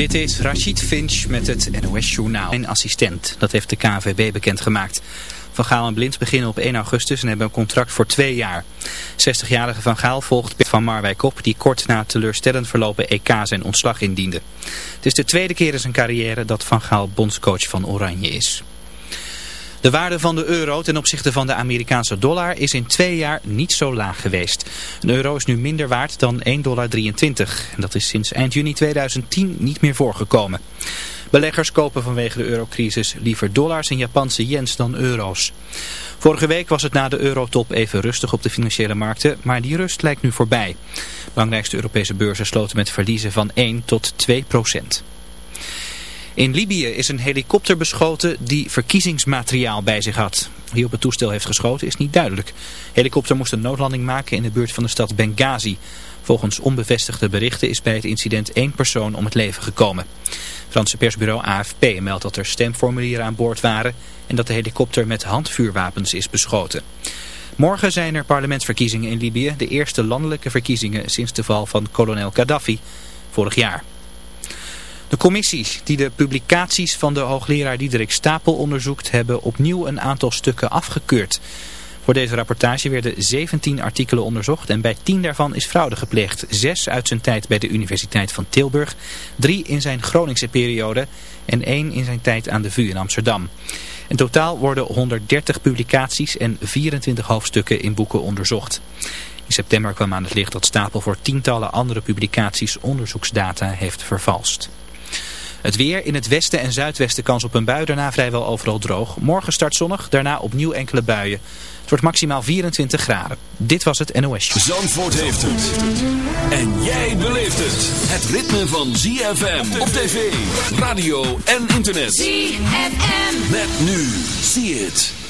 Dit is Rachid Finch met het NOS Journaal. Een assistent, dat heeft de KNVB bekendgemaakt. Van Gaal en Blind beginnen op 1 augustus en hebben een contract voor twee jaar. 60-jarige Van Gaal volgt Van Marwijk op, die kort na teleurstellend verlopen EK zijn ontslag indiende. Het is de tweede keer in zijn carrière dat Van Gaal bondscoach van Oranje is. De waarde van de euro ten opzichte van de Amerikaanse dollar is in twee jaar niet zo laag geweest. Een euro is nu minder waard dan 1,23 dollar. En dat is sinds eind juni 2010 niet meer voorgekomen. Beleggers kopen vanwege de eurocrisis liever dollars en Japanse yens dan euro's. Vorige week was het na de eurotop even rustig op de financiële markten, maar die rust lijkt nu voorbij. Belangrijkste Europese beurzen sloten met verliezen van 1 tot 2 procent. In Libië is een helikopter beschoten die verkiezingsmateriaal bij zich had. Wie op het toestel heeft geschoten is niet duidelijk. De helikopter moest een noodlanding maken in de buurt van de stad Benghazi. Volgens onbevestigde berichten is bij het incident één persoon om het leven gekomen. Franse persbureau AFP meldt dat er stemformulieren aan boord waren en dat de helikopter met handvuurwapens is beschoten. Morgen zijn er parlementsverkiezingen in Libië, de eerste landelijke verkiezingen sinds de val van kolonel Gaddafi vorig jaar. De commissies die de publicaties van de hoogleraar Diederik Stapel onderzoekt hebben opnieuw een aantal stukken afgekeurd. Voor deze rapportage werden 17 artikelen onderzocht en bij 10 daarvan is fraude gepleegd. Zes uit zijn tijd bij de Universiteit van Tilburg, drie in zijn Groningse periode en één in zijn tijd aan de VU in Amsterdam. In totaal worden 130 publicaties en 24 hoofdstukken in boeken onderzocht. In september kwam aan het licht dat Stapel voor tientallen andere publicaties onderzoeksdata heeft vervalst. Het weer in het westen en zuidwesten kans op een bui, daarna vrijwel overal droog. Morgen start zonnig, daarna opnieuw enkele buien. Het wordt maximaal 24 graden. Dit was het NOS Show. Zandvoort heeft het. En jij beleeft het. Het ritme van ZFM op tv, radio en internet. ZFM. Met nu. See it.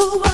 Ooh,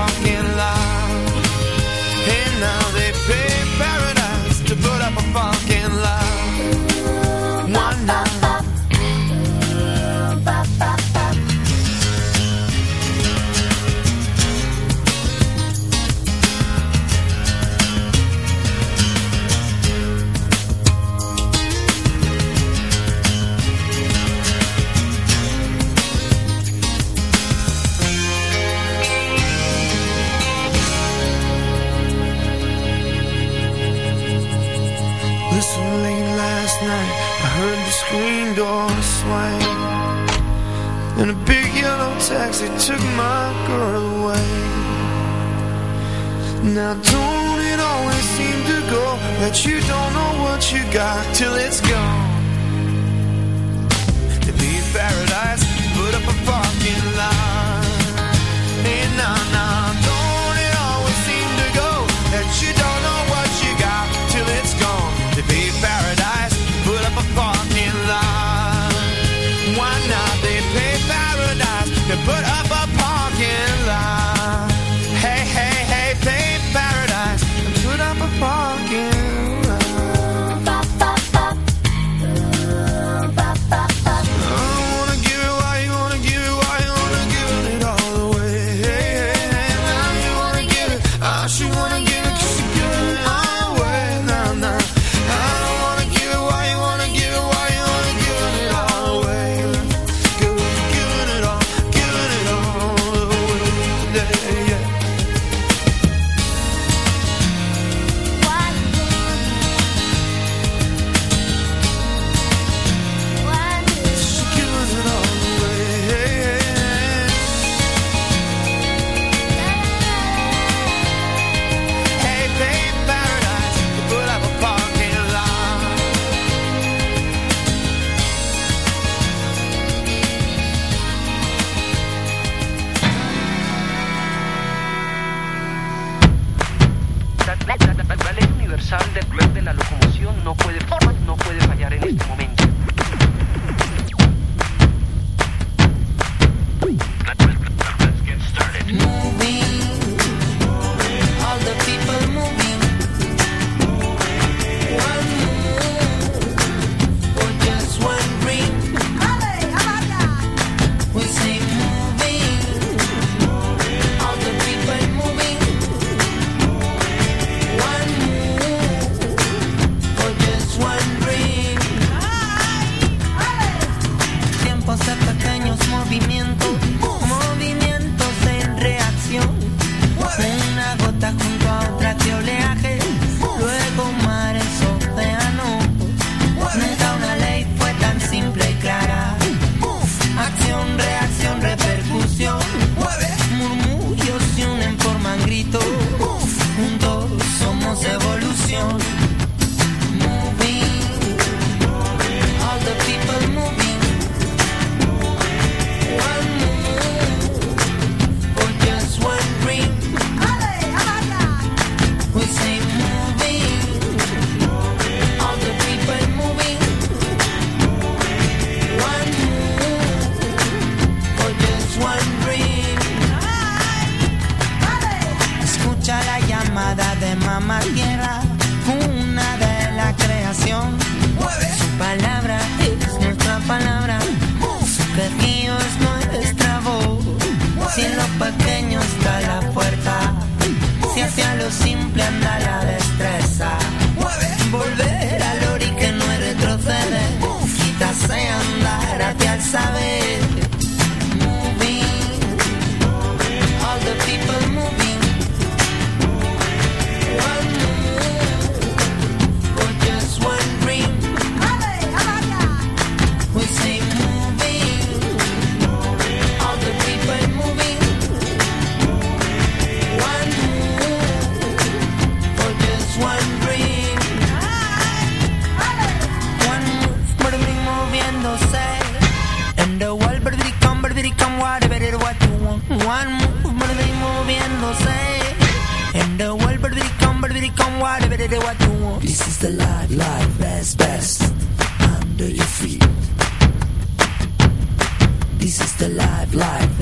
walking loud, and now they that you don't know what you got till it's gone. To leave paradise, put up a parking lot. And nah, nah, don't it always seem to go that you don't know what you got till it's gone. To leave paradise, put up a parking lot. Why not? They pay paradise to put Si en lo pequeño está la puerta, si hacia lo simple the life, life best, best under your feet. This is the life, life.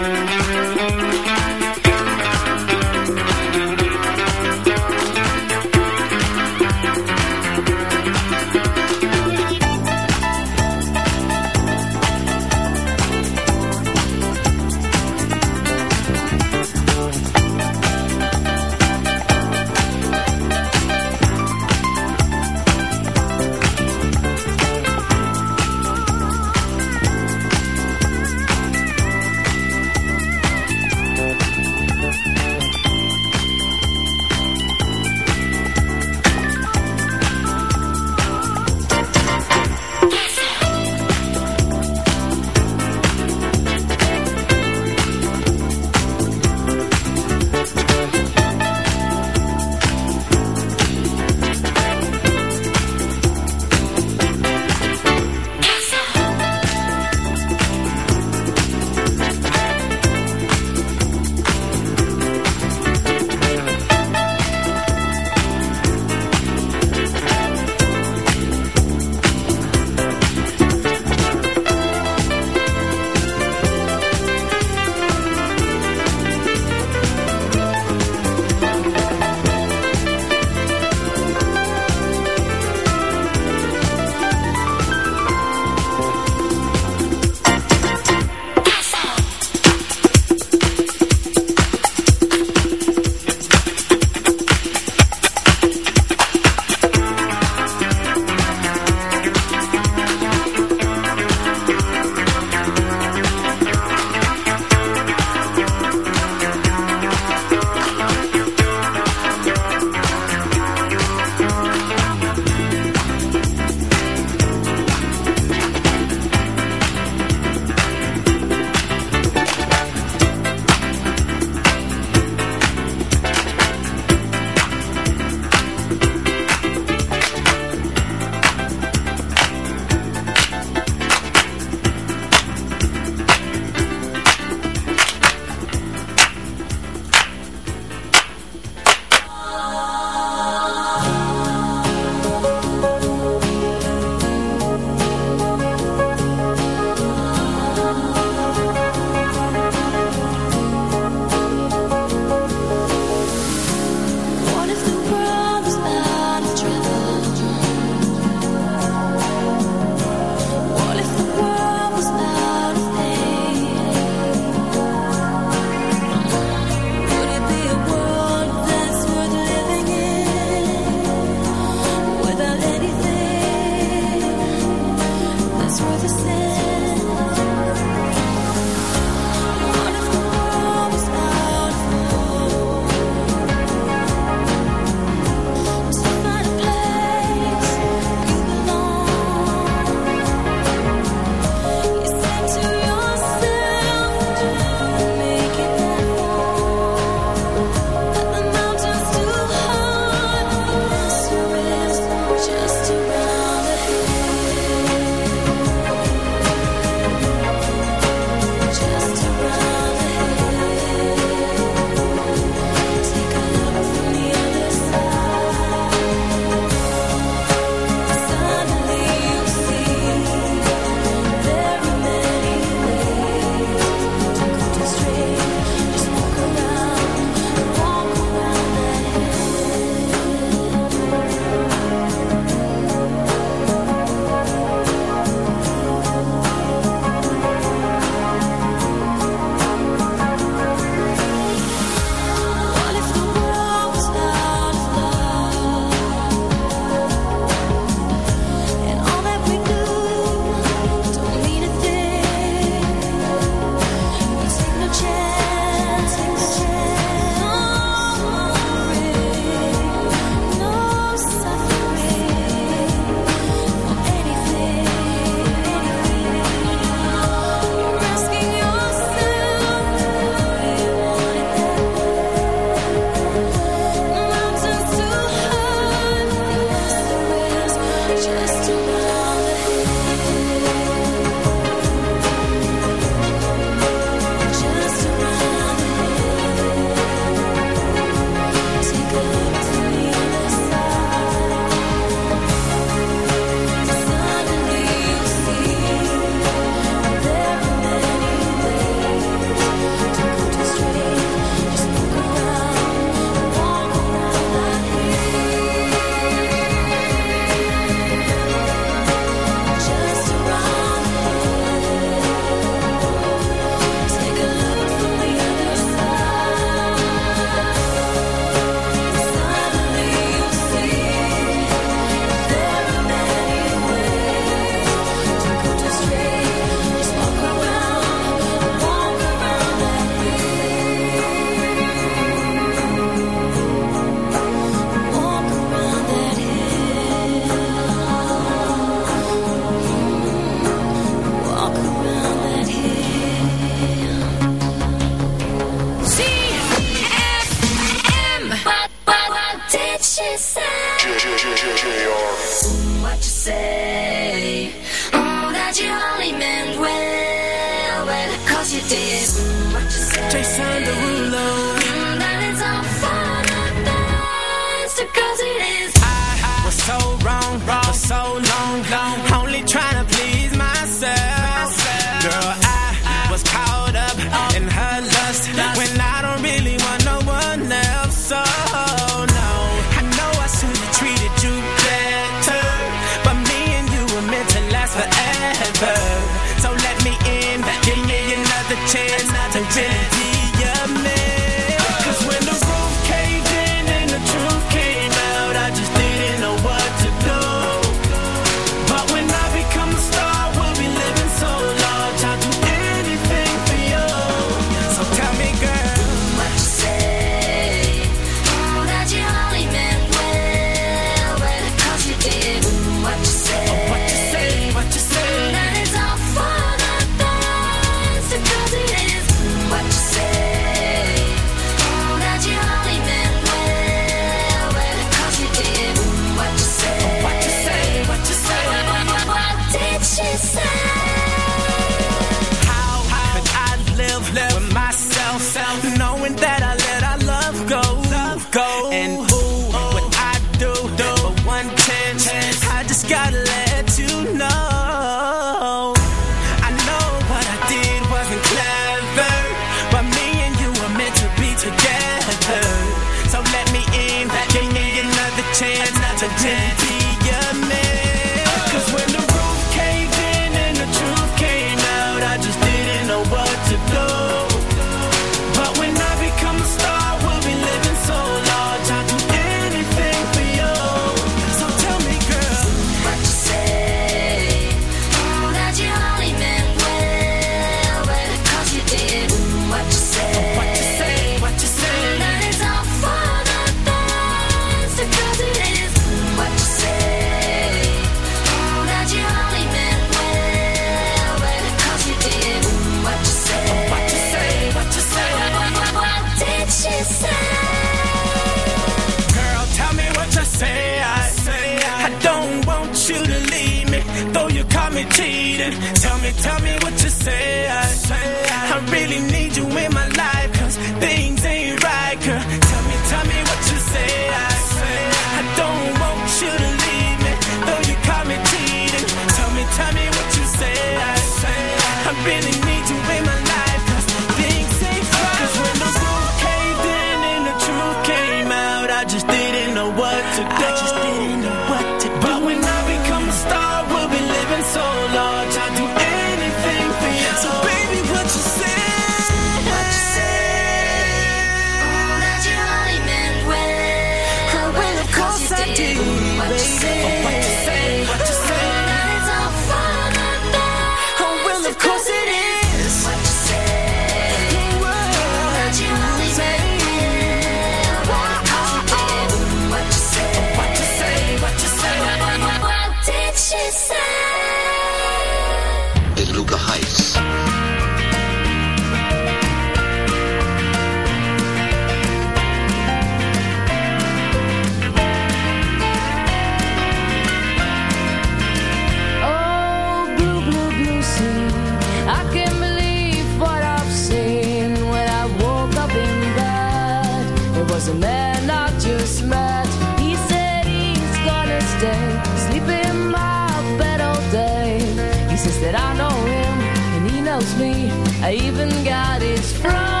I even got his front.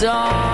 Song.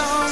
Would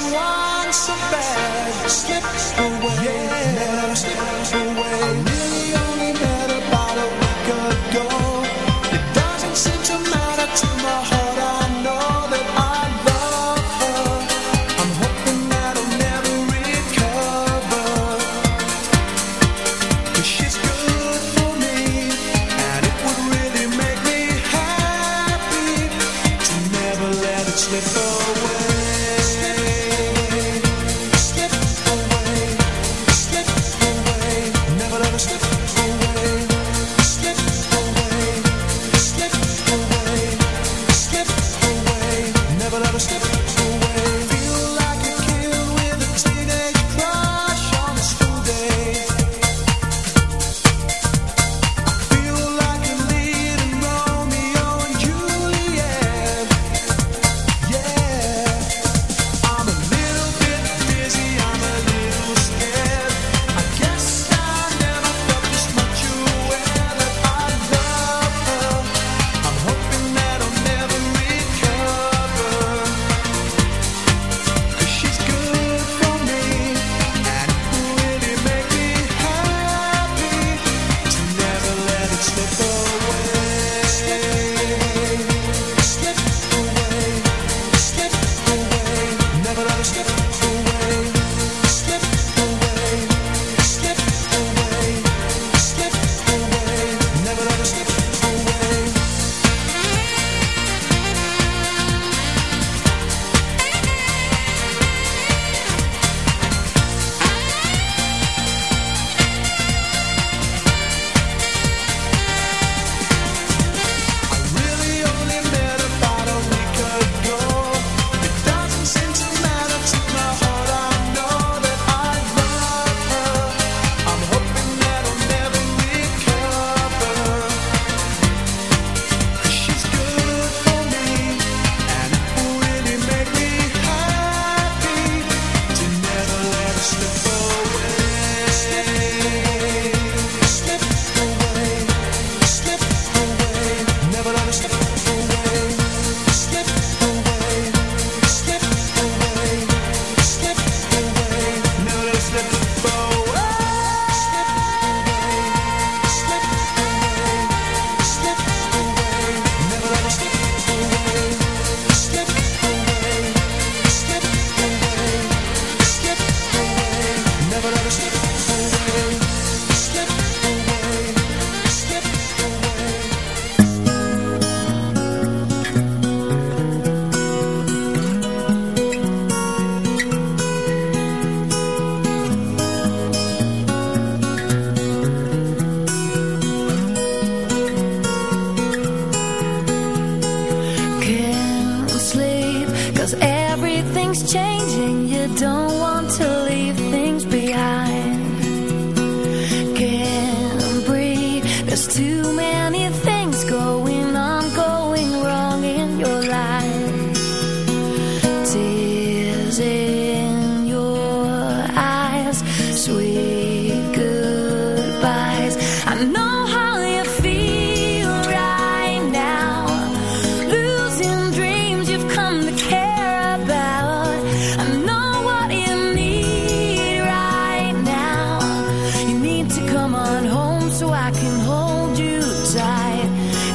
so I can hold you tight.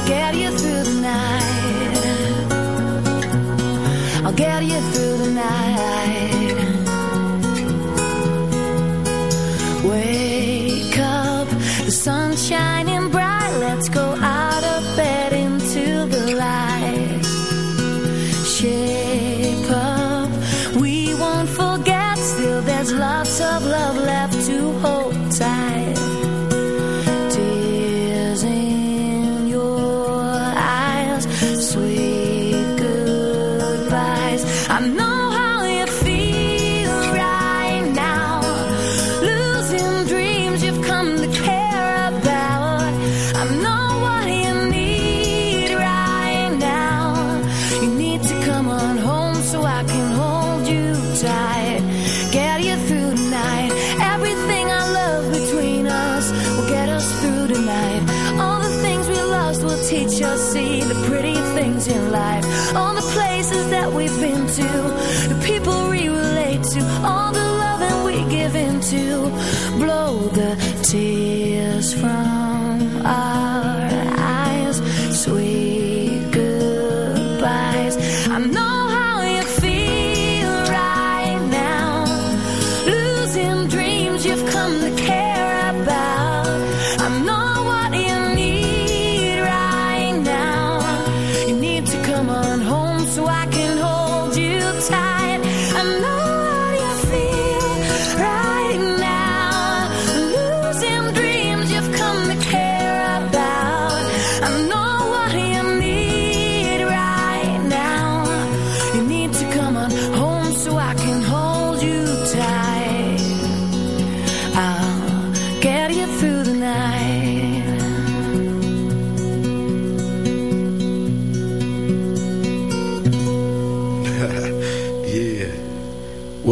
Get you through the night. I'll get you through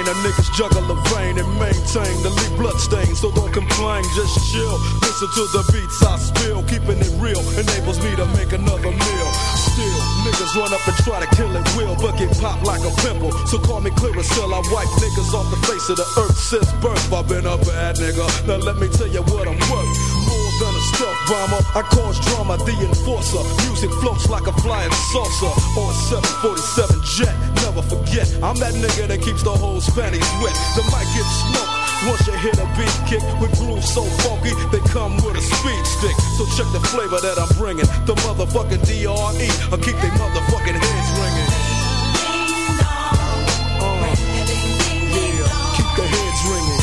A nigga's juggle the vein and maintain the lead blood stain. So don't complain, just chill. Listen to the beats I spill. Keeping it real enables me to make another meal. Still, niggas run up and try to kill it will, but get popped like a pimple. So call me clear still. I wipe niggas off the face of the earth since birth. I've been a bad nigga. Now let me tell you what I'm worth. More than a stealth bomber, I cause drama, the enforcer. Music floats like a flying saucer on a 747 jet. Never forget, I'm that nigga that keeps the whole panties wet. The mic gets smoked. Once you hit a beat kick with grooves so funky, they come with a speed stick. So check the flavor that I'm bringing. The motherfucking DRE, I'll keep they motherfucking heads ringing. Uh, yeah, keep the heads ringing.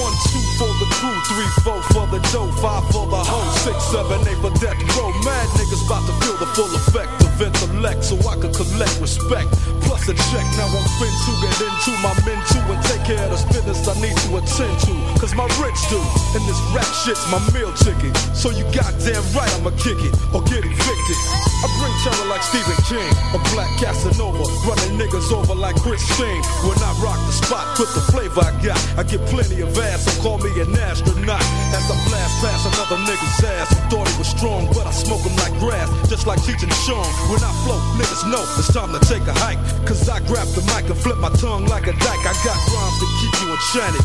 One, two for the crew, three, four for the dough, five for the hoe, six, seven, eight for death so I can collect respect. Plus a check, now I'm fin to get into my men too and take care of the business I need to attend to. Cause my rich do, and this rap shit's my meal ticket. So you goddamn right I'ma kick it or get evicted. I bring terror like Stephen King, a black Casanova, running niggas over like Chris Christine. When I rock the spot with the flavor I got, I get plenty of ass, so call me an astronaut. As I blast past another nigga's ass, who thought he was strong, but I smoke him like grass, just like teaching Sean. When I flow, niggas know it's time to take a hike, cause I grab the mic and flip my tongue like a dyke. I got rhymes to keep you enchanted.